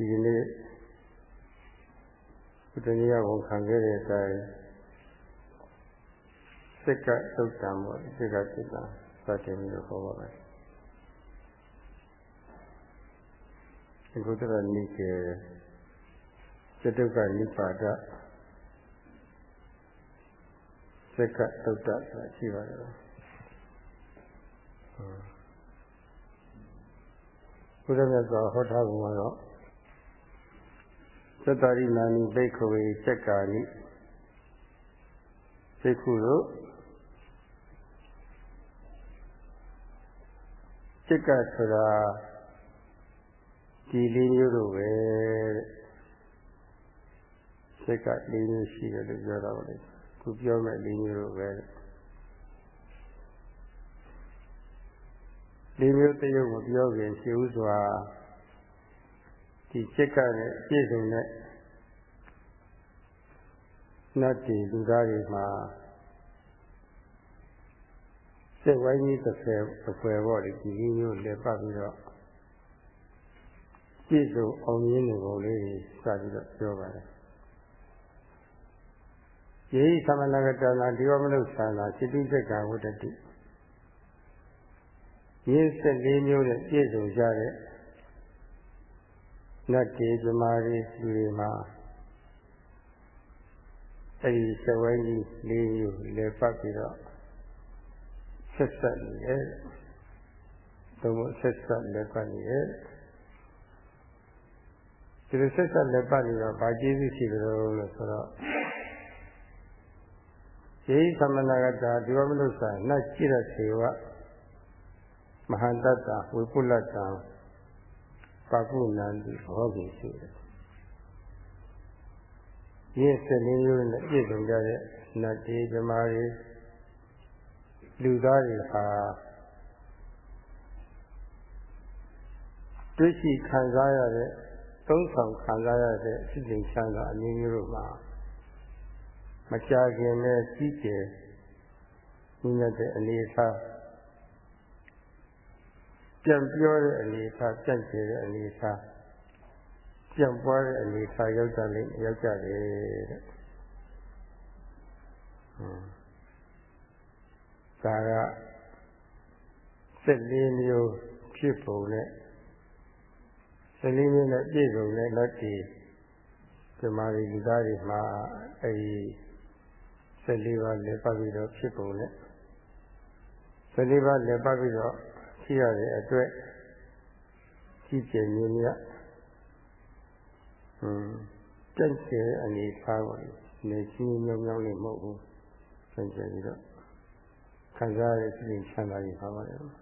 ဒီနေ့ဘုဒ္ဓညဝန်ခံခဲ့တဲ့အတိုင်းစိတ်ကသုတ်တံပေါ့စိတ်ကသုတ်တံစတင်ပြီးတော့ဟောပါမယ်ဒီဘုဒ္ဓရနိကေစတုကနိပါဒစိတ်ကသုတ်တဆိုတာရှိပါတယ်ဘုရားမြတ်စွာဟောထားပုံကတော့ သတ္တရိနာနိဘိက္ခဝေစက္ကာနိစိတ်ခုတို့စိတ်ကဆိုတာဒီလေးမျိုးတို့ပဲစိတ်ကလေးမျိုးရှိတယ်လို့ပြောတာပါလေခုပြောမဲ့လေးမျိုးတို့ပဲလေးမျိုးတရုပ်မပြောခင်ရှိဥစွာ ဒီစိတ်ကနဲ့ပြည့်စုံတဲ့နတ်တီလူသားတွေမှာစိတ်ဝိုင်းကြီးတစ်ဆယ်အဖွယ်ပေါ့ဒီဒီမျိုးလက်ပတ်ပြီးတော့ပြည့်စုံအောင်ရင်းနေပုံလေးစပြီးတော့ပြောပါတယ်ယေဟိသမဏဂတနာဒီဝမနုဿာနာစိတိစက္ကဝတ္တိရင်းဆက်လေးမျိုးနဲ့ပြည့်စုံကြတဲ့ နတ်တေဇမားတွေလူတွေမှာအဲဒီစဝဲကြီးလေးမျိုးလဲပတ်ပြီးတော့ဆက်ဆက်နေတယ်။သို့မဟုတ်ဆက်ဆက်လက်ပတ်နေတယ်။ဒီလိုဆက်ဆက်လက်ပတ်နေတော့ဗာကျေးဇူးရှိကြလို့လို့ဆိုတော့ယေသမဏဂတာဒီဝမနုဿာနတ်ကြည့်တဲ့ဆေဝမဟာတတ္တဝိပုလတ္တ ပါကုဏန္တိဘောဂိရှိတယ်။ဒီစနေမျိုးနဲ့ပြည့်စုံကြတဲ့နတ်တေဇမားတွေလူသားတွေဟာတွေ့ရှိခံစားရတဲ့သုံးဆောင်ခံစားရတဲ့အဖြစ်အချမ်းသာအမျိုးမျိုးတို့မှာမကြာခင်နဲ့ကြီးကျယ်ညဉ့်တဲ့အနေအထား ပြန်ပြောတဲ့အနေအထားကြန့်ကျဲတဲ့အနေအထားပြန်ပွားတဲ့အနေအထားရောက်ကြလိမ့်ရောက်ကြတယ်တဲ့။ဒါက14မျိုးဖြစ်ပုံနဲ့14မျိုးနဲ့ပြည့်စုံတဲ့လက်တည်ဒီမာရီလူသားတွေမှာအဲဒီ14ပါးလည်းပတ်ပြီးတော့ဖြစ်ပုံနဲ့14ပါးလည်းပတ်ပြီးတော့ ရှိရတဲ့အတွက်ကြီးကျယ်မြင့်မြတ်ဟွန်းကြက်ကျဲအနေထားပါလေနေချင်းမြောင်းမြောင်းလေးမဟုတ်ဘူးဆင်ကျဲပြီးတော့ခံစားရတဲ့စိတ်ချမ်းသာရေးပါပါတယ်ဟွန်း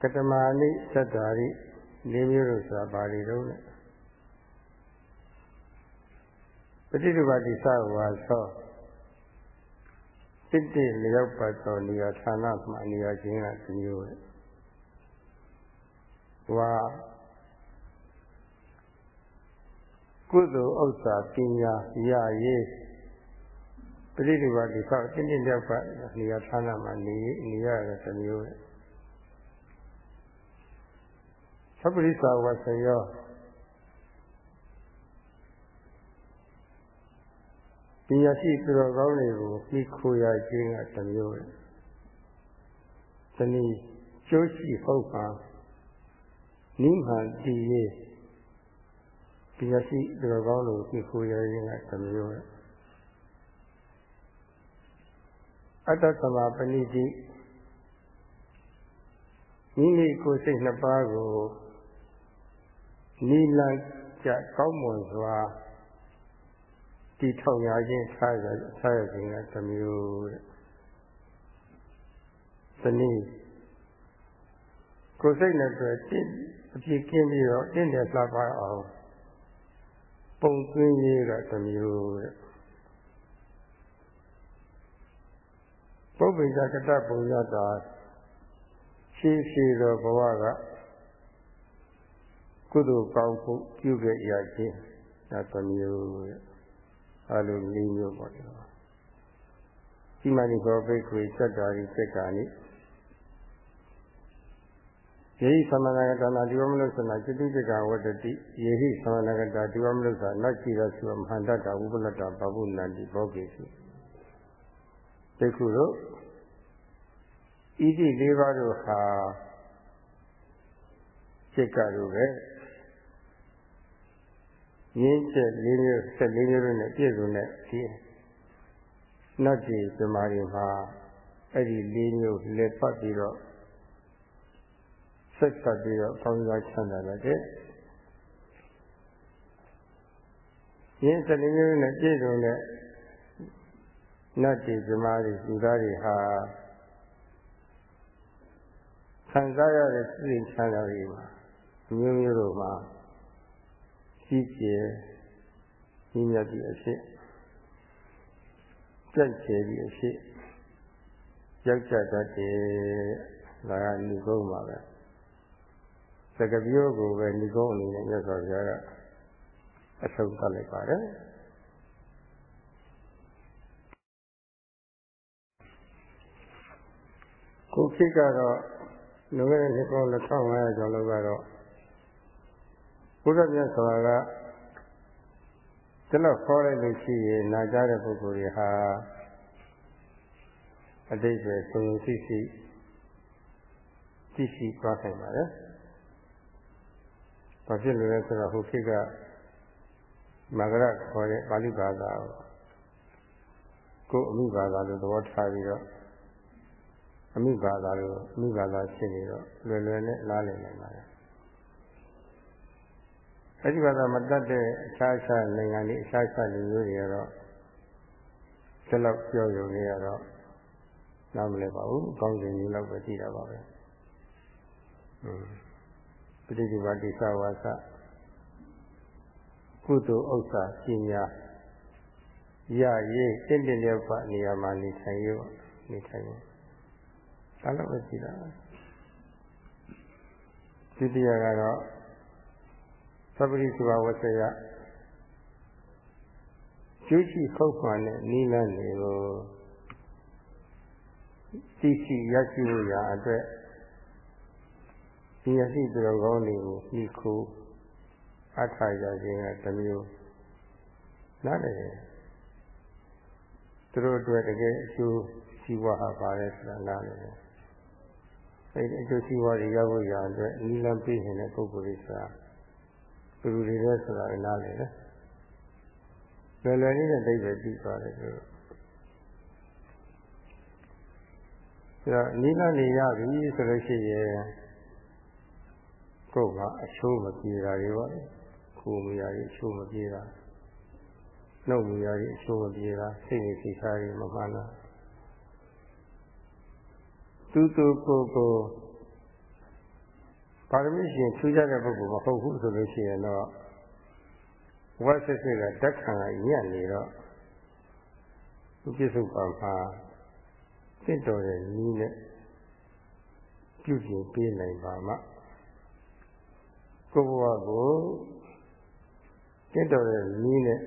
ကတမာနိသတ္တာရိလေးမျိုးလို့ဆိုတာပါဠိတော်နဲ့ပฏิဒုပါတိသဝါသော တစ်တိလျောက်ပတ်သောနေရာဌာနမှာနေရာချင်းကဒီမျိုးပဲဝါကုသိုလ်ဥစ္စာပညာရရေးပရိဒီဝတိဆောက်တင်းတင်းလျောက်ပတ်နေရာဌာနမှာနေနေရတဲ့ဒီမျိုးပဲသဗ္ဗရိသာဝဆယော ပညာရှိသူတော်ကောင်းတွေကိုပြီးခိုရခြင်းကတစ်မျိုးပဲ။ဒီနည်းကျိုးရှိဟုတ်ပါနိမ္မာတိရေပညာရှိသူတော်ကောင်းတွေကိုပြီးခိုရခြင်းကတစ်မျိုးပဲ။အတ္တသမပဏိတိမိမိကိုယ်စိတ်နှစ်ပါးကိုနိလန့်ကြကောင်းမွန်စွာ တည်ထောင်ရခြင်းထားရထားရခြင်းကတစ်မျိုးတဲ့။ဒီနေ့ကိုယ်စိတ်နဲ့တွေ့တင်းအပြည့်ကင်းပြီးတော့တင်းတယ်လှပအောင်ပုံသွင်းရေးကတစ်မျိုးတဲ့။ပုဗ္ဗေဇကတပုံရတာရှိရှိသောဘဝကကုသိုလ်ကောင်းမှုပြုခဲ့ရခြင်းဒါတစ်မျိုးတဲ့ အလိုလေးမျိုးပေါ့ဒီလိုဒီမဏိဘောဘိက္ခွေစတ္တာရိစက္ကာနိယေဟိသမဏဂတနာဒီဝမနုဿနာจิตတိကဝတ္တိယေဟိသမဏဂတဒီဝမနုဿနတ်ကြည်ရသုမဟာတတဝုပလတ္တပပုနန္တိဘောဂေစုသိခုတို့ဣတိလေးပါးတို့ဟာစိတ်ကတို့ပဲ ရင်းချက်လေးမျိုးဆက်လေးမျိုးနဲ့ပြည့်စုံတဲ့ဒီနတ်ကြီးဇမားတွေမှာအဲ့ဒီလေးမျိုးလက်ပတ်ပြီးတော့ဆက်ဆက်ပြီးတော့ကောင်းစားချမ်းသာလာတဲ့ရင်းဆက်လေးမျိုးနဲ့ပြည့်စုံတဲ့နတ်ကြီးဇမားတွေလူသားတွေဟာခံစားရတဲ့စိတ်ချမ်းသာတွေမှာမျိုးမျိုးတို့မှာ ကြီးကျယ်ကြီးမြတ်သည့်အဖြစ်ကြိုက်ချယ်သည့်အဖြစ်ရောက်ကြတတ်တယ်ဒါကဏိကုံးပါပဲစကပြောကိုပဲဏိကုံးအနေနဲ့မြတ်စွာဘုရားကအဆုံးသတ်လိုက်ပါတယ်ကိုခိကတော့လွန်ခဲ့တဲ့နှစ်ပေါင်း2500ကျော်လောက်ကတော့ ဘုရားမြတ်စွာကဒီလောက်ခေါ်လိုက်လို့ရှိရင်နာကြတဲ့ပုဂ္ဂိုလ်တွေဟာအတိတ်ပဲသုံးသိသိသိရှိသွားနိုင်ပါတယ်။ဘာဖြစ်လို့လဲဆိုတော့ဟိုခေတ်ကမဂရခေါ်တဲ့ပါဠိဘာသာကိုအမိဘာသာလို့သဘောထားပြီးတော့အမိဘာသာလို့အမိဘာသာရှင်းနေတော့လွယ်လွယ်နဲ့နားလည်နိုင်ပါတယ် အဲဒီဘာသာမတတ်တဲ့အခြားအခြားနိုင်ငံတွေအခြားအခြားလူမျိုးတွေကတော့ဒီလောက်ပြောရုံနဲ့ကတော့နားမလည်ပါဘူးအကောင်းဆုံးမျိုးလောက်ပဲသိတာပါပဲဟွန်းပဋိဒီပါတိသဝါစကုသိုလ်ဥစ္စာပညာရရေးတင့်တယ်လျောက်ပါနေရာမှာနေထိုင်ရနေထိုင်ရဒါတော့ပဲရှိတာဒုတိယကတော့ သဗ္ဗရိစုဘဝဆယကျိုးရှိခုတ်မှန်တဲ့နိလန်းတွေကိုသိရှိရရှိလို့ရအတွက်ဒီအရှိတော်ကောင်းတွေကိုဤခုအထာရခြင်းကတစ်မျိုးနားလည်တယ်သူတို့အတွက်တကယ်အကျိုးစီးပွားဟာပါတယ်ဆိုတာနားလည်တယ်အဲဒီအကျိုးစီးပွားတွေရဖို့ရအတွက်နိလန်းပြည့်နေတဲ့ပုဂ္ဂိုလ်တွေဆိုတာ ဘယ်လိုတွေလဲဆိုတာနားလည်တယ်လွယ်လွယ်လေးနဲ့သိပဲပြီးသွားတယ်သူဒါနိလန်းနေရပြီဆိုလို့ရှိရင်ကိုယ်ကအချိုးမပြေတာတွေပေါ့ကိုယ်မရည်အချိုးမပြေတာနှုတ်မရည်အချိုးမပြေတာစိတ်နဲ့စိတ်ထားတွေမမှန်တာသူသူကိုကို ပါရမီရှင်ထူးခြားတဲ့ပုဂ္ဂိုလ်မဟုတ်ဘူးဆိုလို့ရှိရင်တော့ဝတ်စစ်စစ်ကဓာတ်ခံကညံ့နေတော့သူပြစ္ဆုတ်ပါမှာတင့်တော်တဲ့နည်းနဲ့ပြုပြင်ပေးနိုင်ပါမှကိုယ်ဘဝကိုတင့်တော်တဲ့နည်းနဲ့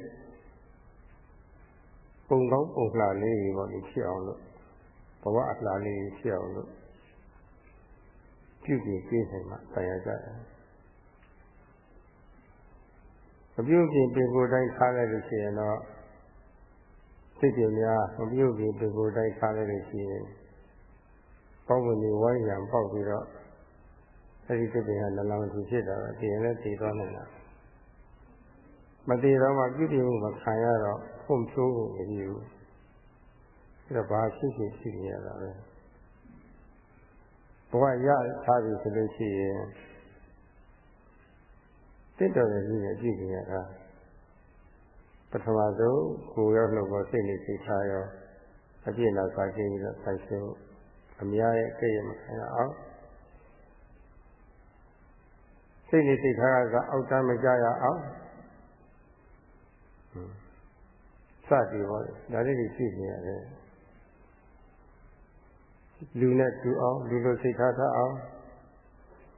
ပုံကောင်းပုံလှလေးတွေပေါ့ဒီဖြစ်အောင်လို့ဘဝအလှလေးဖြစ်အောင်လို့ ပြုပြင်ပေးနိုင်မှဆရာကြတယ်မပြုပြင်ပြင်ကိုယ်တိုင်းထားလိုက်လို့ရှိရင်တော့စိတ်ပြများမပြုပြင်ပြင်ကိုယ်တိုင်းထားလိုက်လို့ရှိရင်ပေါင်းဝင်နေဝိုင်းရံပေါက်ပြီးတော့အဲဒီစိတ်တွေကနှလောင်းထူဖြစ်တာတည်ရင်လည်းတည်သွားနိုင်တာမတည်တော့မှပြုပြင်မှုမခံရတော့ဖွံ့ဖြိုးဖို့မရဘူးအဲဒါဘာဖြစ်ဖြစ်ရှိနေရတာပဲဘ ဝရထားပြီဆိုလို့ရှိရင်တင့်တော်တဲ့နည်းနဲ့ကြည့်ကြရတာပထမဆုံးကိုယ်ရောနှုတ်ပေါ်စိတ်နဲ့စိတ်ထားရောအပြည့်လာစားခြင်းပြီးတော့ဆိုင်ရှုအများရဲ့ကြည့်ရမခံရအောင်စိတ်နဲ့စိတ်ထားကအောက်တမ်းမကြရအောင်စသည်ဟောဒါလေးတွေရှိနေရတယ် လူနဲ့တူအောင်လူလိုစိတ်ထားထားအောင်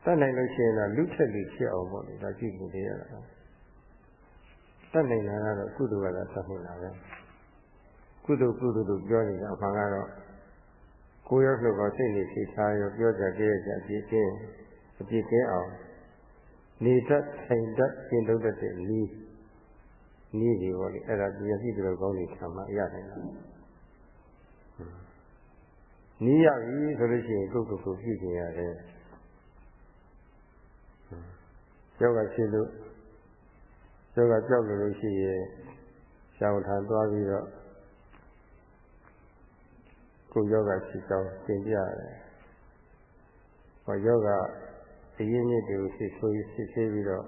တတ်နိုင်လို့ရှိရင်တော့လူထက်လူဖြစ်အောင်ပေါ့လေဒါကြည့်နေရတာတတ်နိုင်တာကတော့ကုသိုလ်ကသာတတ်နေတာပဲကုသိုလ်ကုသိုလ်တို့ပြောနေတာအမှန်ကတော့ကိုယ်ရောက်လို့ပါစိတ်နေစိတ်ထားရောပြောကြကြရကြပြည့်ချင်းအပြစ်ကင်းအောင်နေတတ်ထိုင်တတ်ကျင့်သုံးတတ်တဲ့နည်းနည်းတွေပေါ့လေအဲ့ဒါမျက်စိတော်ကောင်းနေခံမှရနိုင်တာ နီးရပြီဆိုလို့ရှိရင်ကိုယ့်ကိုယ်ကိုပြုကျင်ရတယ်ယောဂဖြစ်လို့ယောဂကြောက်လို့ရှိရင်ရှောင်ထန်သွားပြီးတော့ကိုယောဂဖြစ်ကြောင်းသင်ပြရတယ်။ဟောယောဂအရင်းမြစ်တွေကိုဖြစ်ဆိုးဖြစ်သေးပြီးတော့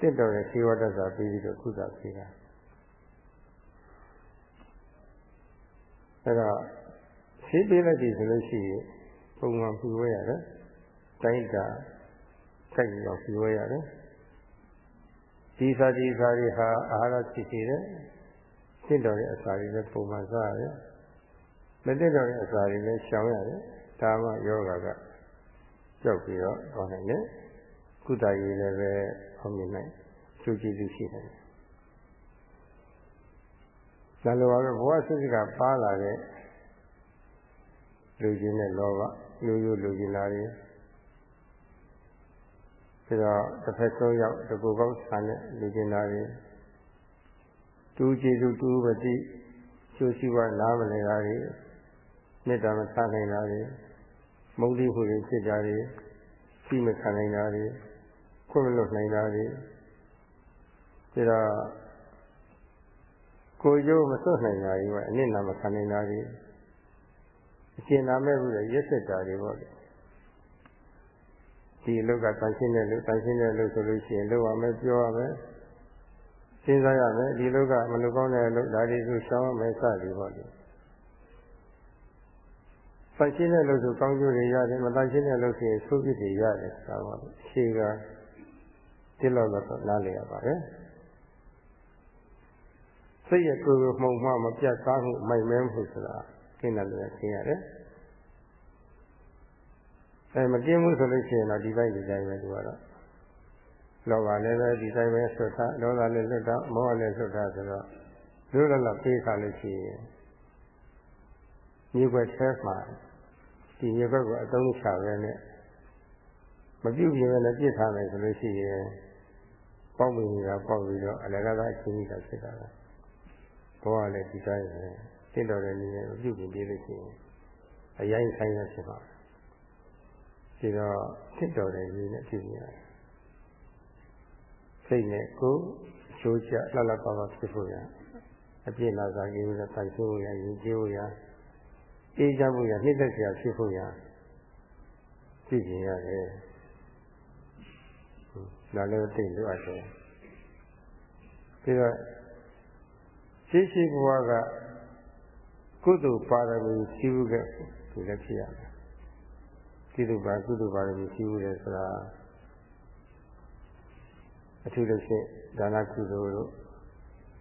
တစ်တော်တဲ့သေဝတ္တစာပြီးပြီးတော့ကုသပေးတာ။အဲဒါ ရှိပေးလိုက်ပြီဆိုလို့ရှိရင်ပုံမှန်ပြဝဲရတယ်။တိုင်းတာစိုက်ပြီးတော့ပြဝဲရတယ်။ဒီစာဒီစာတွေဟာအာဟာရဖြစ်စေတယ်။သင့်တော်တဲ့အစာတွေလည်းပုံမှန်စားရတယ်။မသင့်တော်တဲ့အစာတွေလည်းရှောင်ရတယ်။ဒါမှယောဂကကြောက်ပြီးတော့ဟောနိုင်တယ်။ကုသရေးလည်းပဲအောင်မြင်နိုင်ကျိုးကျေးဇူးရှိတယ်။ဒါလိုပါပဲဘဝစိတ်ကပါလာတဲ့ လူချင်းတဲ့လောဘရိုးရိုးလူချင်းလာတွေပြီးတော့တစ်ဖက်ဆုံးရောက်တကူကောင်းဆန်တဲ့လူချင်းလာတွေတူကျေစုတူပတိကျိုးရှိပါနားမလဲတာတွေမေတ္တာမထားနိုင်တာတွေမုန်းတိမှုတွေဖြစ်တာတွေရှိမခံနိုင်တာတွေခွင့်မလွတ်နိုင်တာတွေပြီးတော့ကိုယ်ကျိုးမစွတ်နိုင်တာတွေပဲအနစ်နာမခံနိုင်တာတွေ အကျဉ်းနာမဲ့ဘူးလေရက်ဆက်တာတွေပေါ့လေဒီလောက်ကတန်ရှင်းတဲ့လူတန်ရှင်းတဲ့လူဆိုလို့ရှိရင်လောက်ရမယ်ပြောရမယ်စဉ်းစားရမယ်ဒီလောကမလူကောင်းတဲ့လူဒါတွေဆိုရှောင်းရမယ်စသည်ပေါ့လေတန်ရှင်းတဲ့လူဆိုကောင်းကျိုးတွေရတယ်မတန်ရှင်းတဲ့လူဆိုရင်ဆိုးပြစ်တွေရတယ်ဆိုတာပါရှေးကတိလောက်တော့နားလည်ရပါတယ်စိတ်ရဲ့ကိုယ်ကိုမှုံမှမပြတ်သားမှုမိုက်မဲမှုဆိုတာ ကျင့်တယ်လို့သိရတယ်။အဲမကျင့်ဘူးဆိုလို့ရှိရင်တော့ဒီပိုင်းဒီတိုင်းပဲသူကတော့လောဘလည်းပဲဒီတိုင်းပဲဆွတ်ထားဒေါသလည်းလွတ်တာမောဟလည်းလွတ်တာဆိုတော့လွတ်လပ်လပ်ပြေးခါလို့ရှိရင်မြေွက်ထဲမှာဒီမြေွက်ကိုအသုံးချပဲနဲ့မပြုတ်ပြင်းနဲ့ပြစ်ထားမယ်ဆိုလို့ရှိရင်ပေါက်မိနေတာပေါက်ပြီးတော့အလကားကအချင်းကြီးတာဖြစ်တာပဲဘောကလည်းဒီတိုင်းပဲ တင့်တော်တဲ့နည်းနဲ့ပြုပြင်ပေးလို့ရှိရင်အရင်ဆိုင်ရဖြစ်ပါဒီတော့တင့်တော်တဲ့နည်းနဲ့ပြုပြင်ရတယ်စိတ်နဲ့ကိုယ်ချိုးချလှလှပပဖြစ်ဖို့ရအပြည့်လာစားကြည့်လို့တိုင်ဆိုးရရင်ကြည့်ဖို့ရအေးချဖို့ရနှိမ့်သက်စရာဖြစ်ဖို့ရပြုပြင်ရတယ်ဒါလည်းသိလို့အပ်တယ်ပြီးတော့ရှိရှိဘဝက ကုသိုလ်ပါရမီရှိဘူးကဒီလည်းဖြစ်ရမယ်ကုသိုလ်ပါကုသိုလ်ပါရမီရှိဘူးလေဆိုတာအထူးသဖြင့်ဒါနကုသိုလ်တို့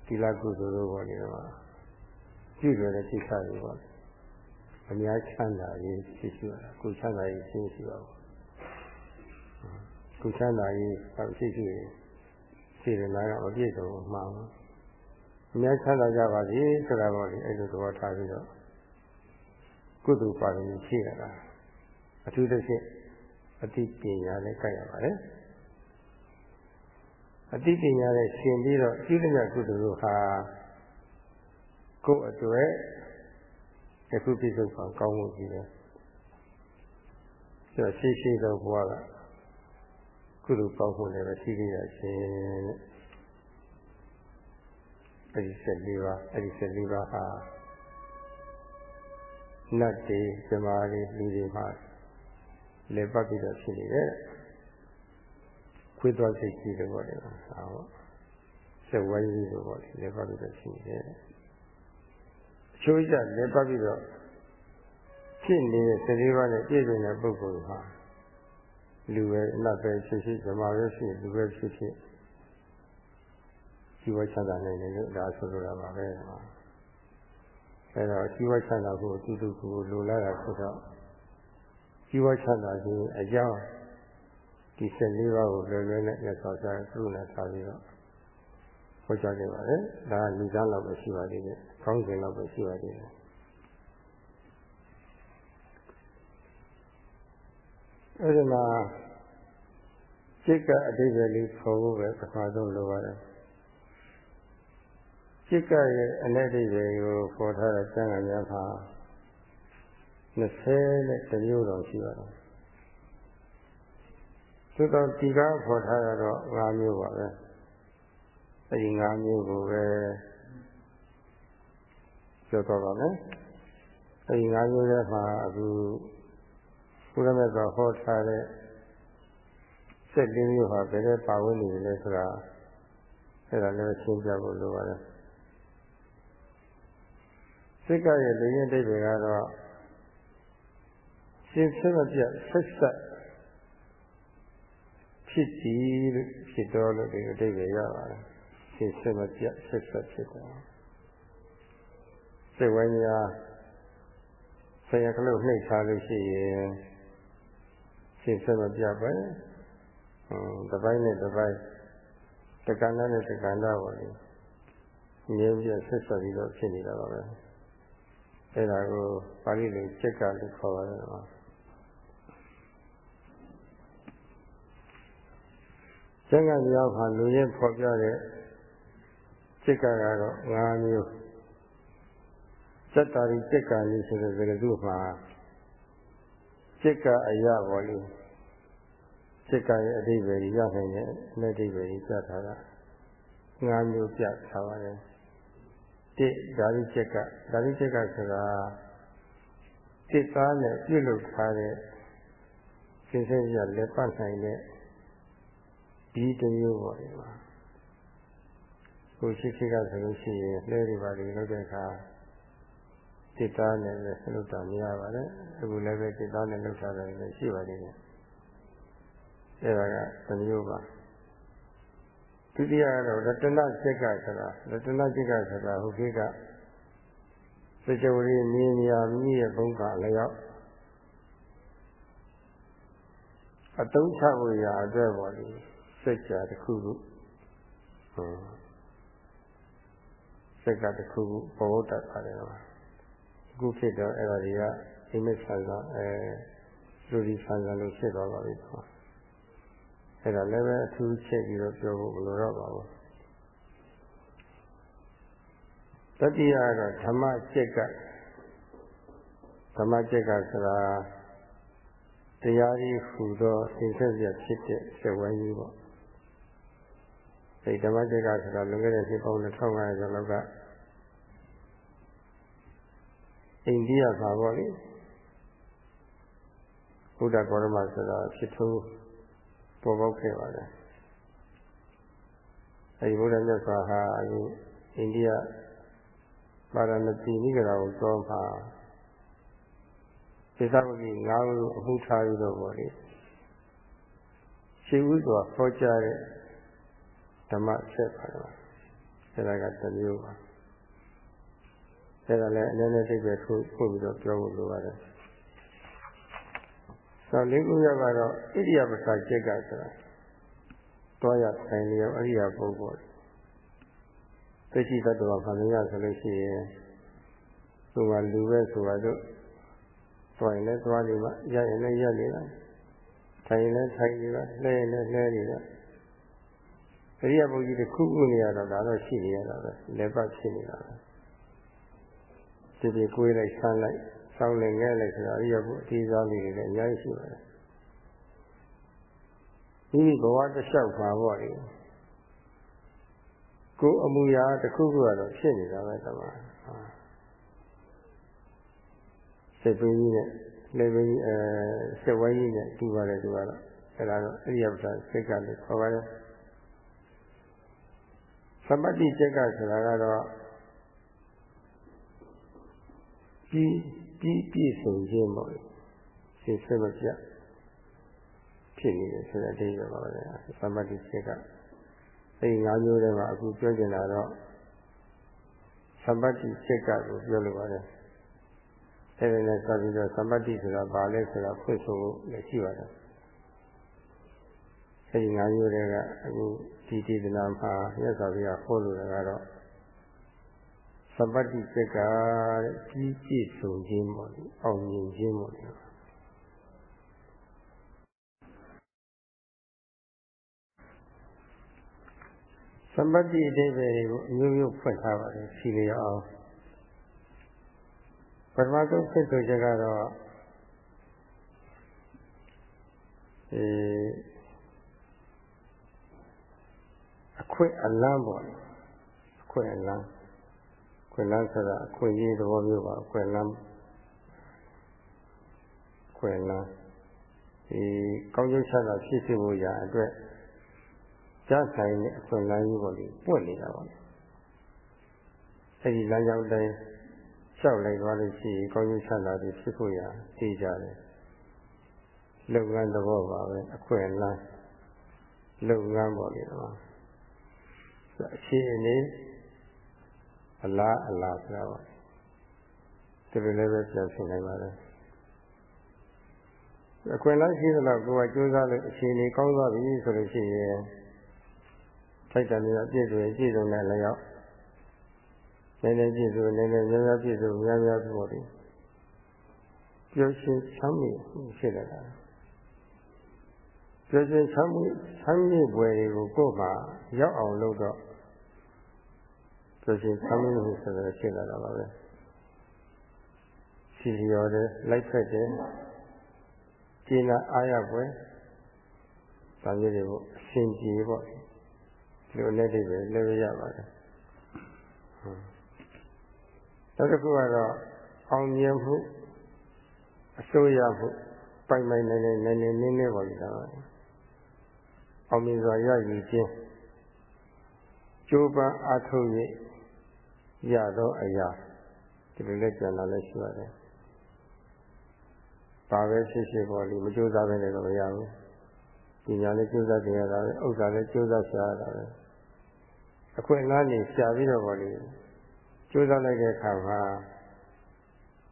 သီလကုသိုလ်တို့ပေါ်နေတော့ပြုရတဲ့ကိစ္စတွေပေါ့အများချမ်းသာရေးရှိရှိရတာကိုချမ်းသာရေးရှိရှိပါဘူးကိုချမ်းသာရေးဆောက်ရှိရှိရှိတယ်လားတော့အပြည့်စုံမှန်ပါ အများချမ်းသာကြပါစေဆိုတာပေါ့လေအဲ့လိုသဘောထားပြီးတော့ကုသိုလ်ပါရမီဖြည့်ရတာအထူးသဖြင့်အတိပညာနဲ့ကြိုက်ရပါတယ်အတိပညာနဲ့ရှင်ပြီးတော့ဤသမျှကုသိုလ်တို့ဟာကိုယ်အတွက်ယခုပြည့်စုံပါကောင်းမှုကြီးတယ်ဆိုတော့ရှိရှိသောဘဝကကုသိုလ်ကောင်းမှုလည်းပဲရှိကြရခြင်းတဲ့ အဲဒီ14ပါးအဲဒီ14ပါးဟာနတ်တွေဇမားတွေလူတွေမှာလေပတ်ပြီးတော့ဖြစ်နေတယ်ခွေးသွားစိတ်ကြီးလို့ပေါ့လေဟာပေါ့စက်ဝိုင်းကြီးလို့ပေါ့လေလေပတ်ပြီးတော့ဖြစ်နေတယ်အချိုးကျလေပတ်ပြီးတော့ဖြစ်နေတဲ့14ပါးနဲ့ပြည့်စုံတဲ့ပုဂ္ဂိုလ်ဟာလူပဲနတ်ပဲဖြစ်ဖြစ်ဇမားပဲဖြစ်လူပဲဖြစ်ဖြစ် ရှိဝချမ်းသာနိုင်တယ်လို့ဒါဆိုလိုတာပါပဲအဲတော့ရှိဝချမ်းသာကိုသူသူကိုလိုလားတာဆိုတော့ရှိဝချမ်းသာခြင်းအကြောင်းဒီ၁၄ပါးကိုလွယ်လွယ်နဲ့ရသော်စားကုဏထားပြီးတော့ဟောကြားခဲ့ပါတယ်ဒါကလူသားလောက်ပဲရှိပါသေးတယ်ကောင်းစဉ်လောက်ပဲရှိပါသေးတယ်အဲဒီမှာစိတ်ကအတိပ္ပယ်လေးခေါ်ဖို့ပဲပထမဆုံးလိုပါတယ် စိတ်ကရဲ့အ내အတိတ်ပဲကိုခေါ်ထားတဲ့ကျမ်းဂန်များမှာ20နဲ့တမျိုးတော်ရှိပါတယ်သို့တော့ဒီကားခေါ်ထားရတော့5မျိုးပါပဲအဲဒီ5မျိုးကိုပဲပြောတော့ပါမယ်အဲဒီ5မျိုးထဲမှာအခုဘုရားမြတ်စွာဟောထားတဲ့စက်လေးမျိုးဟာဘယ်နဲ့ပါဝင်နေလဲဆိုတာအဲ့ဒါလည်းရှင်းပြဖို့လိုပါတယ် စိတ်ကရဲ့လူရင်းတိတ်တွေကတော့ရှင်းစမပြဆက်ဆက်ဖြစ်စီလို့ဖြစ်တော်လို့ဒီအတိတ်ပဲရပါတယ်ရှင်းစမပြဆက်ဆက်ဖြစ်တယ်စိတ်ဝိညာဉ်ဆရာကလေးနှိပ်ထားလို့ရှိရင်ရှင်းစမပြပဲဟွန်းတစ်ပိုင်းနဲ့တစ်ပိုင်းတက္ကနာနဲ့တက္ကနာပေါ့လေငြင်းပြဆက်ဆက်ပြီးတော့ဖြစ်နေတာပါပဲ အဲ့ဒါကိုပါဠိလိုစက်ကလို့ခေါ်ပါတယ်နော်စက်ကမြောက်ဟာလူရင်းဖော်ပြတဲ့စက်ကကတော့၅မျိုးစက်တာရီစက်ကလေးဆိုတဲ့စကားစုမှာစက်ကအရာပေါ်လေးစက်ကရဲ့အဓိပ္ပာယ်ရနိုင်တဲ့အမဲ့အဓိပ္ပာယ်ပြထားတာ၅မျိုးပြထားပါတယ် တစ်ဓာတိချက်ကဓာတိချက်ကဆိုတာတစ်သားနဲ့ပြုလုပ်ထားတဲ့စိတ်ဆင်းရလက်ပတ်နိုင်တဲ့ဒီတမျိုးပေါ့ဒီမှာကိုရှိရှိကဆိုလို့ရှိရင်လဲတွေပါလေလုပ်တဲ့အခါတစ်သားနဲ့ပဲလုပ်တာမရပါနဲ့အခုလည်းပဲတစ်သားနဲ့လုပ်တာလည်းရှိပါသေးတယ်အဲဒါကတမျိုးပါ ဒုတိယကတော့ရတနာစိတ်ကဆိုတာရတနာစိတ်ကဆိုတာဟုတ်ကိကစကြဝဠာမြင်ညာမြည့်ရဲ့ဘုံကလည်းရောက်အတုံးချဖို့ရာအတွက်ပေါ့လေစိတ်ကြတစ်ခုခုဟွန်းစိတ်ကတစ်ခုခုပေါ်တတ်ပါတယ်ကွာအခုဖြစ်တော့အဲ့ဒါတွေကအိမက်ဆန်ဆန်အဲလူဒီဆန်ဆန်လို့ဖြစ်သွားပါပြီကွာ အဲ့ဒါလည်းပဲအထူးချက်ပြီးတော့ပြောဖို့မလိုတော့ပါဘူးတတိယကတော့ဓမ္မကျက်ကဓမ္မကျက်ကဆိုတာတရားကြီးဟူသောသင်္ဆက်ရဖြစ်တဲ့စဝိုင်းကြီးပေါ့ဒီဓမ္မကျက်ကဆိုတာလွန်ခဲ့တဲ့နှစ်ပေါင်း2500ကျော်လောက်ကအိန္ဒိယမှာပေါ့လေဘုဒ္ဓဂေါရမဆိုတာဖြစ်ထုံး ပေါ်ပေါက်ခဲ့ပါတယ်အဲဒီဘုရားမြတ်စွာဟာအခုအိန္ဒိယပါရဏသီနိဂရာကိုသွားမှာသေသဝတိ၅ခုအမှုထားပြီးတော့ပေါ့လေရှိဥစွာဟောကြားတဲ့ဓမ္မဆက်ပါတော့အဲဒါကတစ်မျိုးပါအဲဒါလည်းအနေနဲ့သိပဲထိုးပို့ပြီးတော့ပြောဖို့လိုပါတယ် နောက်လေးခုရကတော့ဣရိယာပစာကျက်ကဆိုတာတောရဆိုင်လျောအရိယာပုဂ္ဂိုလ်သိရှိတတ်တော်ဗာမယဆိုလို့ရှိရင်သူကလူပဲဆိုတော့တွိုင်လဲသွားနေပါရရင်လည်းရနေတာထိုင်လည်းထိုင်နေတာလဲရင်လည်းလဲနေတာအရိယာပုဂ္ဂိုလ်တစ်ခုခုနေရတော့ဒါတော့ရှိနေရတာပဲလက်ပတ်ဖြစ်နေတာပဲဒီဒီကိုယ်လိုက်ဆန်းလိုက် စောင်းလည်းငဲလိုက်ဆိုတာအရိယာဘုအသေးစားလေးတွေလည်းအများကြီးရှိပါတယ်ဒီဘဝတစ်လျှောက်ပါပေါ့လေကိုယ်အမူအရာတစ်ခုခုကတော့ဖြစ်နေတာပဲတမန်စိတ်ပင်းကြီးနဲ့လက်ပင်းကြီးအဲစိတ်ဝိုင်းကြီးနဲ့တူပါတယ်သူကတော့အဲဒါတော့အရိယပ္ပစိတ်ကလည်းခေါ်ပါတယ်သမတိစိတ်ကဆိုတာကတော့ဒီ ပြီးပြည့်စုံခြင်းပေါ့စိတ်ဆက်မပြတ်ဖြစ်နေတယ်ဆိုတဲ့အတိတ်ပဲပါပဲသမတိစိတ်ကအဲဒီ၅မျိုးထဲမှာအခုပြောချင်တာတော့သမတိစိတ်ကကိုပြောလိုပါတယ်အဲဒီနဲ့ဆက်ပြီးတော့သမတိဆိုတာဘာလဲဆိုတာဖွင့်ဆိုဖို့လည်းရှိပါတယ်အဲဒီ၅မျိုးတွေကအခုဒီတည်တနာမှာမြတ်စွာဘုရားဟောလို့ကတော့ သပ္ပတိစက္ကာတဲ့ကြီးပြည့်စုံခြင်းပေါ့လေအောင်မြင်ခြင်းပေါ့လေသပ္ပတိအတိပ္ပယ်ကိုအမျိုးမျိုးဖွင့်ထားပါတယ်စီလျောအောင်ပထမဆုံးဖြစ်ဆိုချက်ကတော့အဲအခွင့်အလန်းပေါ့အခွင့်အလန်း ခွင့်လန်းဆိုတာအခွင့်အရေးသဘောမျိုးပါအခွင့်လန်းခွင့်လန်းဒီကောင်းကျိုးချမ်းသာဖြစ်စေဖို့ရာအတွက်ကြားဆိုင်တဲ့အခွင့်လန်းကြီးပေါ့လေပွင့်နေတာပေါ့အဲဒီလမ်းကြောင်းတိုင်းလျှောက်လိုက်သွားလို့ရှိရင်ကောင်းကျိုးချမ်းသာတွေဖြစ်ဖို့ရာသိကြတယ်လုပ်ငန်းသဘောပါပဲအခွင့်အလန်းလုပ်ငန်းပေါ့လေတော့အခြေအနေ အလားအလားဆိုတာပါဒီလိုလည်းပဲပြန်ဆင်နိုင်ပါတယ်အခွင့်အလမ်းရှိသလောက်ကိုယ်ကကြိုးစားလို့အခြေအနေကောင်းသွားပြီဆိုလို့ရှိရင်ထိုက်တယ်များပြည့်စုံပြည့်စုံတဲ့လည်းရောက်နည်းနည်းပြည့်စုံနည်းနည်းများများပြည့်စုံများများပေါ့ဒီပျော်ရွှင်ချမ်းမြေ့ဖြစ်လာတာပျော်ရွှင်ချမ်းမြေ့ချမ်းမြေ့ပွဲတွေကိုကိုယ်မှရောက်အောင်လုပ်တော့ ပျော်ရွှင်ချမ်းမြေ့မှုဆိုတဲ့ဖြစ်လာတာပါပဲစီရော်တယ်လိုက်ဖက်တယ်ကျင်းလာအားရပွဲဒါမျိုးတွေပေါ့အရှင်ပြေပေါ့ဒီလိုနဲ့တည်းပဲလည်းရပါတယ်နောက်တစ်ခုကတော့အောင်မြင်မှုအစိုးရမှုပိုင်ပိုင်နိုင်နိုင်နိုင်နိုင်နည်းနည်းပါလိမ့်တာအောင်မြင်စွာရည်ခြင်းကျိုးပန်းအားထုတ်၍ရ သောအရာဒီလိုလက်ကြံလာလည်းရှိပါတယ်ဘာပဲဖြစ်ဖြစ်ပေါ်လို့မကြိုးစားဘဲနဲ့တော့မရဘူးပညာလည်းကြိုးစားတင်ရတာပဲဥစ္စာလည်းကြိုးစားရှာရတာပဲအခွင့်အလမ်းနေရှာပြီးတော့ပေါ်လို့ကြိုးစားလိုက်တဲ့အခါမှာ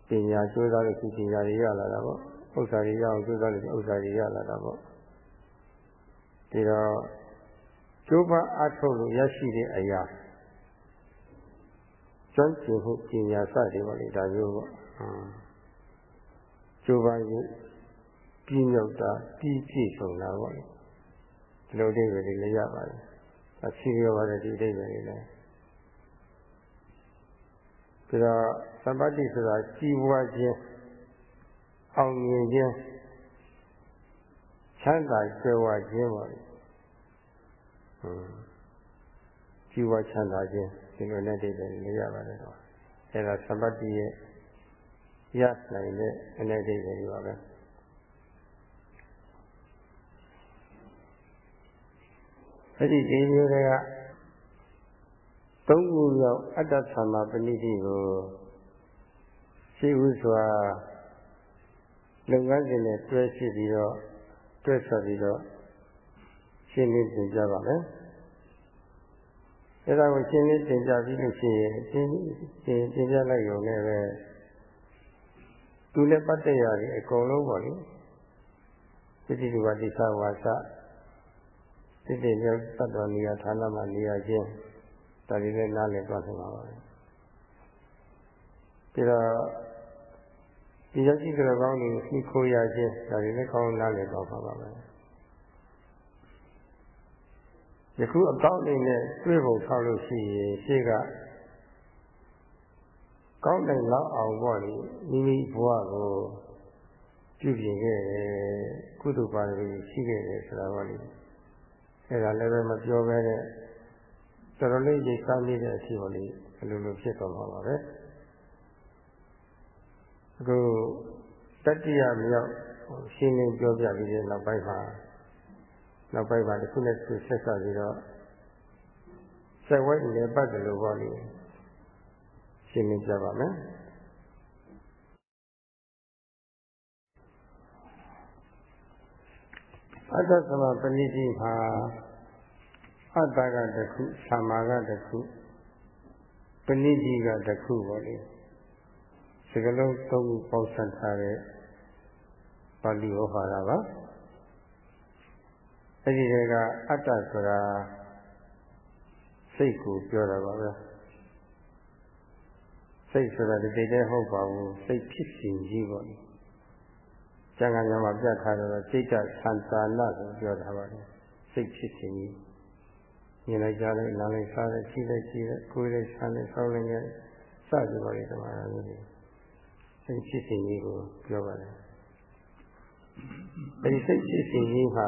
ပညာကြိုးစားလို့ပညာတွေရလာတာပေါ့ဥစ္စာတွေရအောင်ကြိုးစားလို့ဥစ္စာတွေရလာတာပေါ့ဒီတော့ကျိုးပအထုတ်လို့ရရှိတဲ့အရာ ကျွမ်းကျင်မှုပညာစတယ်ပေါ့လေဒါမျိုးပေါ့ကျိုးပရင်ပြည့်မြောက်တာပြည့်ပြည့်စုံတာပေါ့လေဒီလိုအိဗယ်တွေလည်းရပါတယ်အရှိရပါတယ်ဒီအိဗယ်တွေလည်းဒါတော့သမ္ပတ္တိဆိုတာကြီးပွားခြင်းအောင်မြင်ခြင်းချမ်းသာကြွယ်ဝခြင်းပါလေဟွန်းကြီးပွားချမ်းသာခြင်း ဒီလိုနဲ့တည်းပဲလေရပါတယ်တော့အဲဒါသမ္ပတ္တိရဲ့ရနိုင်တဲ့အနေအထားတွေပါပဲအဲ့ဒီဒီမျိုးတွေကသုံးခုရောက်အတ္တသမ္မာပဏိတိကိုရှိဥစွာလုပ်ငန်းစဉ်နဲ့တွဲရှိပြီးတော့တွဲဆက်ပြီးတော့ရှင်းလင်းသင်ကြပါမယ်။ အဲဒါကိုရှင်းလင်းသင်ကြပြီးလို့ရှိရင်ရှင်းရှင်းသင်ပြလိုက်ရုံနဲ့ပဲသူလည်းပတ်သက်ရတယ်အကုန်လုံးပေါ့လေ။တိတိဝတိသဝါစတိတိမြောက်သတ္တဝါနေရာဌာနမှာနေရာချင်းဒါတွေလည်းနားလည်သွားမှာပါပဲ။ပြီးတော့ဒီရောက်ရှိကြတဲ့ကောင်းတွေသိခိုးရခြင်းဒါတွေလည်းကောင်းနားလည်တော့ပါပါပဲ ယခုအကောင်းအနေနဲ့တွေးပုံဆောက်လို့ရှိရင်ရှေ့ကကောင်းတဲ့လောက်အောင်ပေါ့လေမိမိဘဝကိုပြုပြင်ခဲ့တယ်ကုသပါရမီရှိခဲ့တယ်ဆိုတာပေါ့လေအဲဒါလည်းပဲမပြောဘဲနဲ့တော်တော်လေးရိတ်စားမိတဲ့အဖြစ်ပေါ့လေအလိုလိုဖြစ်သွားမှာပါပဲအခုတတိယမြောက်ရှင်းလင်းပြောပြပြီးတဲ့နောက်ပိုင်းမှာ နောက်ပိုင်းမှာတစ်ခုနဲ့တစ်ခုဆက်ဆက်ပြီးတော့ဆက်ဝဲနေပတ်တယ်လို့ပြောလို့ရှင်းလင်းပြပါမယ်အတ္တသမပဏိတိမှာအတ္တကတခုသမာကတခုပဏိတိကတခုပေါ့လေစကလုံးသုံးခုပေါင်းစပ်ထားတဲ့ပါဠိဝဟာရပါ အဲ့ဒီတွေကအတ္တဆိုတာစိတ်ကိုပြောတာပါပဲစိတ်ဆိုတာဒီတိတ်တဲ့ဟုတ်ပါဘူးစိတ်ဖြစ်စဉ်ကြီးပေါ့လေကျန်ကညမှာပြတ်ထားတော့စိတ်ကသံသာနာကိုပြောတာပါလေစိတ်ဖြစ်စဉ်ကြီးမြင်လိုက်ကြားလိုက်နားလိုက်စားလိုက်ကြည့်လိုက်ကြည့်လိုက်ကိုယ်လိုက်ဆန်းလိုက်ဆောက်လိုက်နဲ့စသည်ပါလေဓမ္မရာမျိုးတွေစိတ်ဖြစ်စဉ်ကြီးကိုပြောပါတယ်အဲဒီစိတ်ဖြစ်စဉ်ကြီးဟာ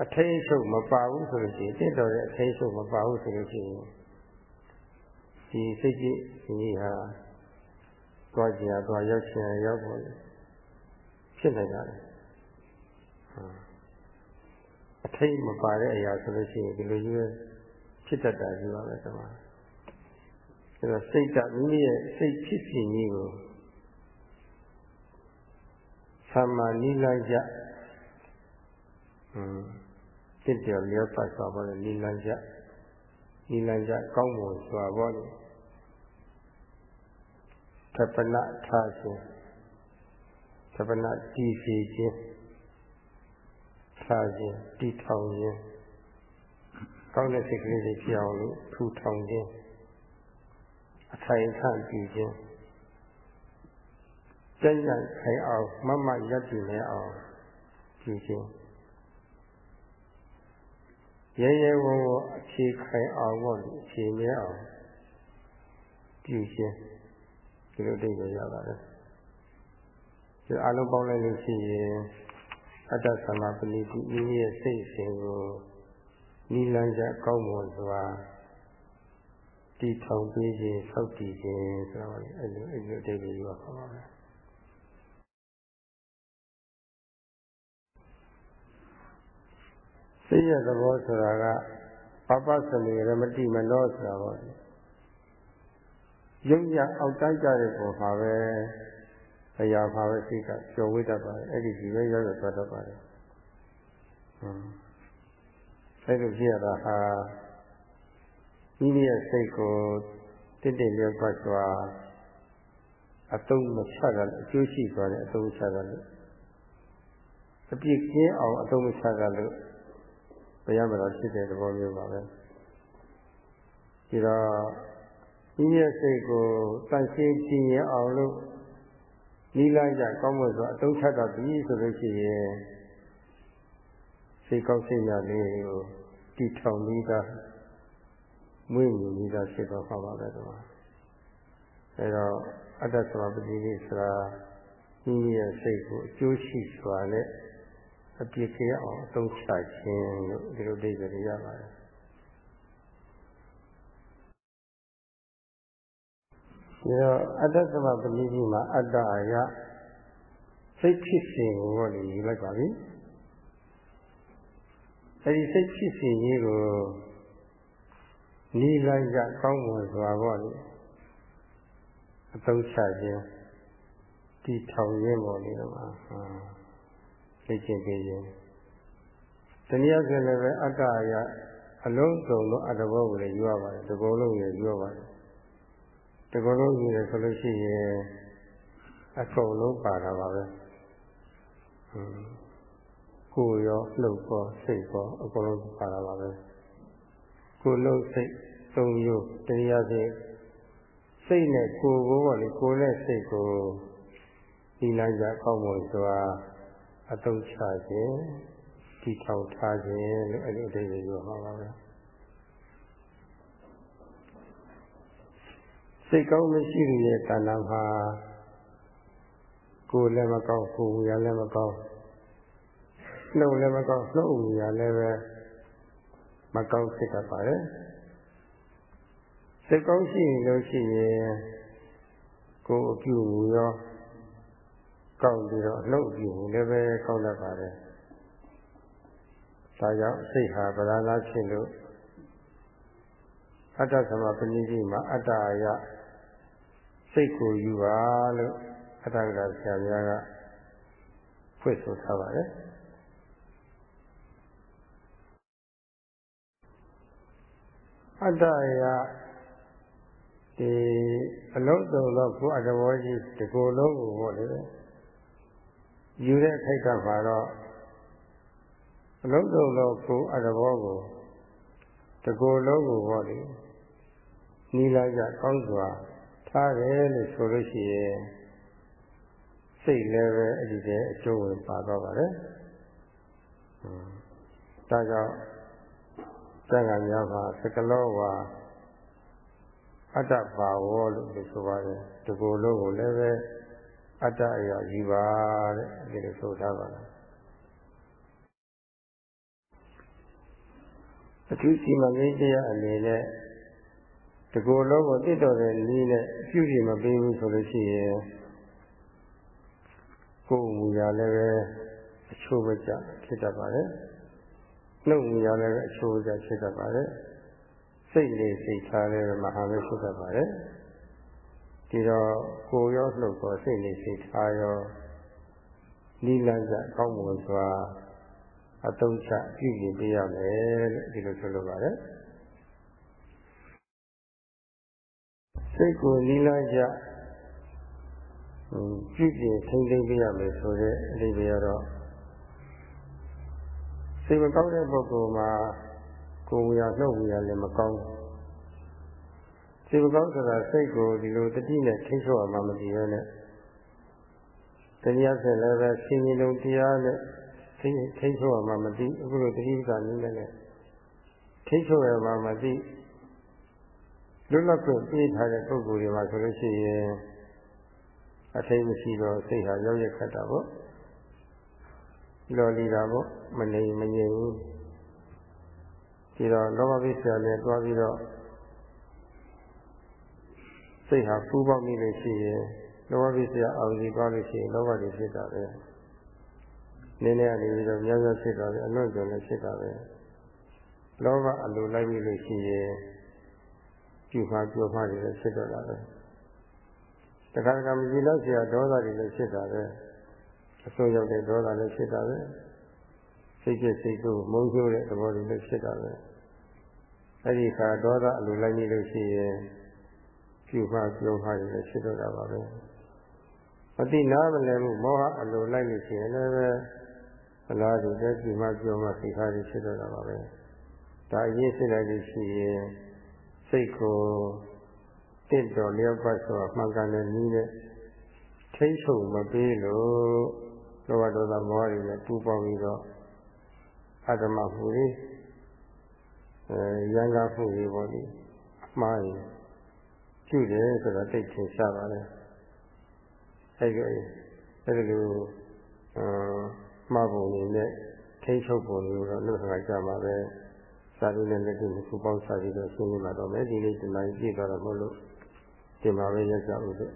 အထိန်ချုပ်မပါဘူးဆိုလို့ရှိရင်တင့်တော်တဲ့အထိန်ချုပ်မပါဘူးဆိုလို့ရှိရင်ဒီစိတ်ကြီးကြီးဟာတွားကြရတွားရောက်ချင်ရောက်ပေါ်ဖြစ်နေကြတယ်အထိတ်မပါတဲ့အရာဆိုလို့ရှိရင်ဒီလိုကြီးဖြစ်တတ်တာကြီးပါပဲတမန်အဲတော့စိတ်ကမိမိရဲ့စိတ်ဖြစ်စဉ်ကြီးကိုသမ္မာနိလကြอืม စစ်တော်လျောပတ်စွာပေါ်တဲ့နိလကြနိလကြကောင်းမွန်စွာပေါ်တဲ့သပ္ပနထားခြင်းသဗ္ဗနတည်စီခြင်းထားခြင်းတည်ထောင်ခြင်းကောင်းတဲ့စိတ်ကလေးတွေဖြစ်အောင်လို့ထူထောင်ခြင်းအထိုင်ခံပြုခြင်းကျင့်ကြံခိုင်အောင်မမရပ်တည်နေအောင်ပြုခြင်း ရဲရဲဝံ့ဝံ့အခြေခိုင်အောင်ပေါ့အခြေမြဲအောင်ပြုခြင်းဒီလိုတိတ်ရရပါတယ်ဒီအလုံးပေါင်းလိုက်လို့ရှိရင်အတ္တသမ္မာပဏိတိမိမိရဲ့စိတ်ရှင်ကိုနိလန်းကြကောင်းမွန်စွာတည်ထောင်ပေးခြင်းဆောက်တည်ခြင်းဆိုတော့အဲ့လိုအဲ့လိုအတိတ်လေးရောပါပါမယ် စိတ်ရဲ့သဘောဆိုတာကပပသလေရမတိမနောဆိုတာပေါ့ရုပ်ရအောက်တိုင်းကြတဲ့ပုံပါပဲအရာပါပဲစိတ်ကပျော်ဝေးတတ်ပါတယ်အဲ့ဒီဒီပဲရောက်ရသွားတတ်ပါတယ်ဟွန်းအဲ့လိုကြည့်ရတာဟာမိမိရဲ့စိတ်ကိုတည်တည်လျက်ပတ်စွာအတုံးမချတာအကျိုးရှိသွားတယ်အတုံးချတာလို့အပြစ်ကင်းအောင်အတုံးမချတာလို့ ဘယ်ရမလို့ဖြစ်တဲ့သဘောမျိုးပါပဲဒီတော့မိမိရဲ့စိတ်ကိုတန်ရှင်းကြည်ရင်အောင်လို့နိလကြကောင်းမွန်စွာအတုံးချတတ်ပြီဆိုလို့ရှိရင်စိတ်ကောင်းစိတ်ရလေးကိုတည်ထောင်ပြီးသားမွေးမြူပြီးသားဖြစ်တော့ပါပါပဲတော့အဲတော့အတ္တသမပတိလေးဆိုတာမိမိရဲ့စိတ်ကိုအကျိုးရှိစွာနဲ့ အပြစ်ကင်းအောင်အသုံးချခြင်းလို့ဒီလိုဒိဋ္ဌိရပါတယ်ဒီတော့အတ္တသမပဏိတိမှာအတ္တအယစိတ်ဖြစ်စဉ်ကိုဟောလို့ယူလိုက်ပါပြီအဲဒီစိတ်ဖြစ်စဉ်ကြီးကိုနီးလိုက်ကြကောင်းမွန်စွာဟောလို့အသုံးချခြင်းတီထောင်ရင်းပေါ်နေတော့ မှာသိကျင်ပေးခြင်းတနည်းအားဖြင့်လည်းအတ္တအယအလုံးစုံသောအတ္တဘောကိုလည်းယူရပါတယ်ဒီကုလုံးလည်းယူရပါတယ်တကယ်လို့ယူရဆိုလို့ရှိရင်အကုန်လုံးပါတာပါပဲကိုယ်ရောလှုပ်ရောစိတ်ရောအကုန်လုံးပါတာပါပဲကိုယ်လှုပ်စိတ်သုံးမျိုးတရားစိတ်စိတ်နဲ့ကိုယ်ကိုပေါ့လေကိုယ်နဲ့စိတ်ကိုဒီလိုက်ကြကောင်းမွန်စွာ အတုံးချခြင်းဒီထောင်ထားခြင်းလို့အဲ့ဒီအတိတ်ကိုပြောမှာပါပဲစိတ်ကောင်းမရှိတဲ့တဏ္ဍာမှာကိုယ်လည်းမကောင်းကိုယ်ဝရလည်းမကောင်းနှုတ်လည်းမကောင်းနှုတ်ဝရလည်းပဲမကောင်းဖြစ်တတ်ပါတယ်စိတ်ကောင်းရှိရင်လို့ရှိရင်ကိုယ်အပြုမူရော ကောင်းပြီးတော့နှုတ်အပြုမူလည်းပဲကောင်းတတ်ပါတယ်ဒါကြောင့်စိတ်ဟာဗလာလာဖြစ်လို့အတ္တသမပဏိတိမှာအတ္တအယစိတ်ကိုယူပါလို့အတ္တကရာဆရာများကဖွင့်ဆိုထားပါတယ်အတ္တရဒီအလုံးစုံသောကိုယ်အတ္တဘောကြီးဒီကိုယ်လုံးကိုဟောလေယူ တဲ့ခိုက်ကမှာတော့အလုံးစုံသောကိုယ်အတ္တဘောကိုဒီကိုယ်လုံးကိုဟောလေနီလာကြကောင်းစွာထားတယ်လို့ဆိုလို့ရှိရင်စိတ်လည်းပဲအဲ့ဒီတည်းအကျိုးဝင်ပါတော့ပါတယ်။ဒါကြောင့်ကျန်ကများမှာသကလောဝါအတ္တပါဝောလို့ဆိုပါတယ်ဒီကိုယ်လုံးကိုလည်းပဲ အတ္တအရာကြီးပါတဲ့ဒီလိုဆိုထားပါလားအထူးစီမံကိန်းတရားအနေနဲ့ဒီကိုယ်လုံးကိုတည်တော်တဲ့နည်းနဲ့ပြုကြည့်မပေးဘူးဆိုလို့ရှိရင်ကိုယ်မူရာလည်းပဲအချိုးမကျဖြစ်တတ်ပါတယ်နှုတ်မူရာလည်းပဲအချိုးကျဖြစ်တတ်ပါတယ်စိတ်လေးစိတ်ထားလည်းမဟာပဲဖြစ်တတ်ပါတယ် ဒီတော့ကိုယ်ရောနှုတ်ရောစိတ်လေးစိတ်ထားရောနိလန်းကြကောင်းမွန်စွာအတုံးချပြုပြင်ပေးရမယ်လို့ဒီလိုဆိုလိုပါတယ်စိတ်ကိုနိလန်းကြပြုပြင်ထိန်းသိမ်းပေးရမယ်ဆိုတဲ့အလေးပဲတော့စိတ်မကောင်းတဲ့ပုဂ္ဂိုလ်မှာကိုယ်ဝရနှုတ်ဝရလည်းမကောင်း စိတ်မကောင်းဆိုတာစိတ်ကိုဒီလိုတတိနဲ့ထိန်းချုပ်အောင်မတည်ရနဲ့တရားဆက်လည်းပဲဆင်းရဲလုံးတရားနဲ့ထိန်းထိန်းချုပ်အောင်မတည်အခုလိုတတိကနည်းနဲ့ထိန်းချုပ်ရမှာမတည်လွတ်လပ်ခွင့်ပေးထားတဲ့ပုဂ္ဂိုလ်တွေမှာဆိုလို့ရှိရင်အထိတ်မရှိတော့စိတ်ဟာရောက်ရခတ်တာပေါ့လော်လီတာပေါ့မနေမငြိမ်ဘူးဒီတော့လောဘပိစ္ဆာနဲ့တွားပြီးတော့ စိတ်ဟာပူပေါက်မိလို့ရှိရင်လောဘပိစ္ဆာအောင်စီသွားလို့ရှိရင်လောဘတွေဖြစ်တာပဲနည်းနည်းအနေပြီးတော့များများဖြစ်တာပဲအလွန်ကျွံလည်းဖြစ်တာပဲလောဘအလိုလိုက်ပြီးလို့ရှိရင်ပြုမှပြောမှတွေလည်းဖြစ်တော့တာပဲတခါတခါမကြည့်လို့ဆရာဒေါသတွေလည်းဖြစ်တာပဲအစိုးရောက်တဲ့ဒေါသလည်းဖြစ်တာပဲစိတ်ဖြစ်စိတ်ကိုမုန်းကျိုးတဲ့သဘောတွေလည်းဖြစ်တာပဲအဲ့ဒီခါဒေါသအလိုလိုက်နေလို့ရှိရင် ပြုမှပြောမှတွေလည်းဖြစ်တော့တာပါပဲအတိနာမလဲမှုမောဟအလိုလိုက်လို့ရှိရင်လည်းပဲအလားတူတဲ့ပြုမှပြောမှစိတ်ထားတွေဖြစ်တော့တာပါပဲဒါအရေးစိတ်လိုက်လို့ရှိရင်စိတ်ကိုတင့်တော်လျောက်ပတ်စွာမှန်ကန်တဲ့နည်းနဲ့ထိတ်ဆုံမပေးလို့လောဘဒေါသမောဟတွေနဲ့ပူပေါင်းပြီးတော့အတ္တမမှုတွေအဲရံကားမှုတွေပေါ့လေအမှား ရင်ကျุတယ်ဆိုတော့တိတ်ထင်ရှားပါလေအဲဒီအဲဒီလိုအမှားပုံတွေနဲ့ထိတ်ချုပ်ပုံတွေတော့လောက်ခါကြမှာပဲစာရင်းနဲ့လက်တွေ့ခုပေါင်းစားပြီးတော့ရှင်းနေမှာတော့မယ်ဒီနေ့ဒီနေ့ပြည့်သွားတော့မဟုတ်လို့ဒီမှာပဲရက်ကြဦးလို့